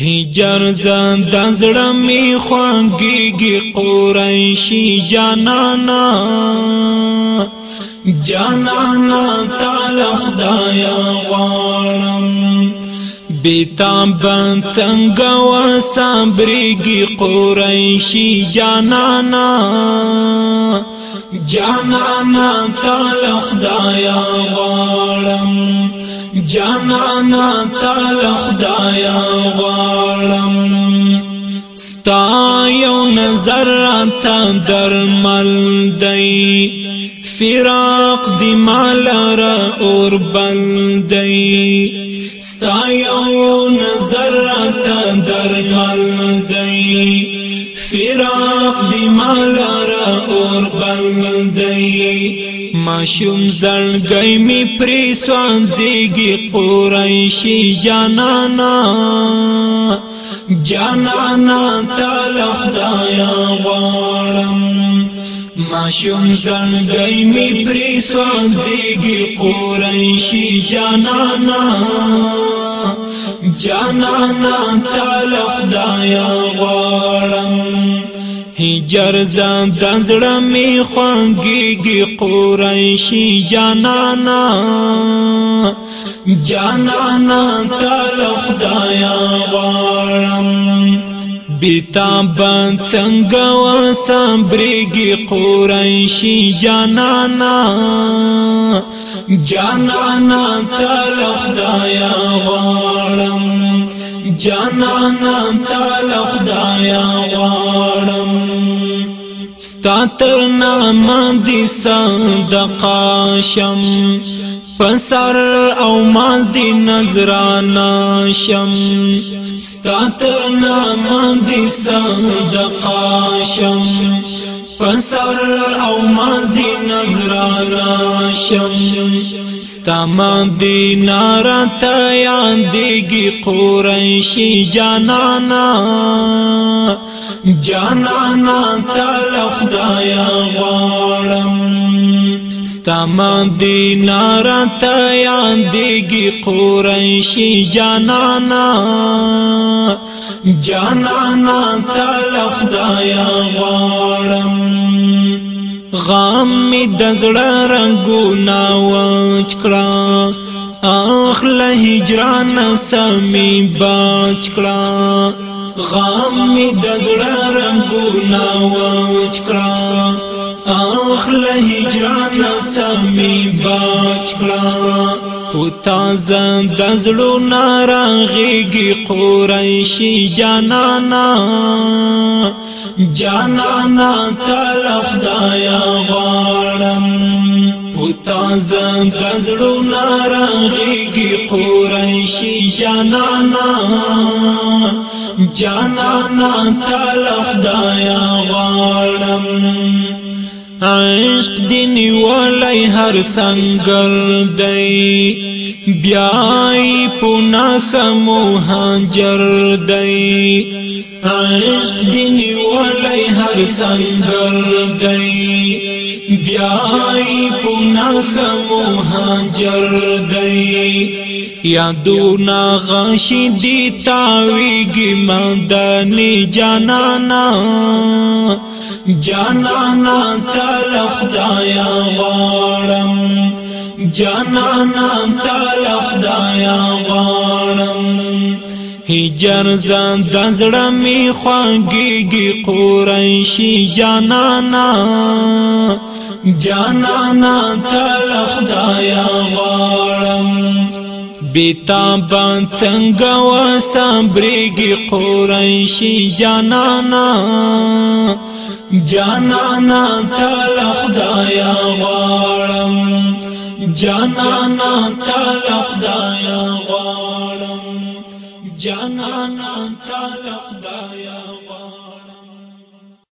هجر زان د زړه می خوانګيږي قریشي جانانا جانانا تعالی خدایا غوانم بیتام بند څنګه وسابريږي قریشي جانانا جانانا تعالی خدایا غوانم جانانا تعال خدایا غارم ستا یو نظر راتا دی فراق دی را اور بل دی ستا یو نظر راتا دی فراق دی مالارا اور بند دی ماشوم زړګی می پری سوان دیږي قریشی جانانا جانانا تعالی خدایا غواړم ماشوم زړګی می پری سوان دیږي قریشی جانانا جانانا تعالی خدایا غواړم هجر زان دنزړه می خوانګيږي قریشي جانانا جانانا تعالی خدایا غوړم بیتابان څنګه وسامبريږي قریشي جانانا جانانا تعالی خدایا غوړم جانانا تعالی خدایا غوړم تا تر نام دي صدقا شم پسر او مال دی نظرانا شم ستا تر نام دی صدقا شم پسر او مال دی نظرانا شم ستا مدینه را تا یادیږي قریشي جانانا جانانا تالا خدایا غوارم ستاما دینا را تایا دیگی قرنشی جانانا جانانا تالا خدایا غوارم غام می د زړه رنگونه وچ کړه له هجران سمي بچ کړه غم می د زړه رنگونه وچ کړه اخ له هجران سمي بچ کړه او تازه د زړو نارغېږي قریشي جانانا جانانا تل خدایا غواړم او تازه دزړو نارغيږي قریشي جانانا جانانا تلف دایا غاړم عشق دین ولای هر سنگر دی بیای پناخ مهاجر دی عشق دین ولای هر سنگر دی بیای پناخ مهاجر دی یادونا غشی دی تاویگی مدانی جانانا جانانا تلف دایا غارم جانانا تلف دایا غارم هجر زان دزړه می خوانګيږي قریشي جانانا جانانا تل خدایا غارم بیتا بان څنګه وسامبريږي قریشي جانانا جانانا تل خدایا غارم جانانا تل خدایا غارم جانا جانانا تل خدایا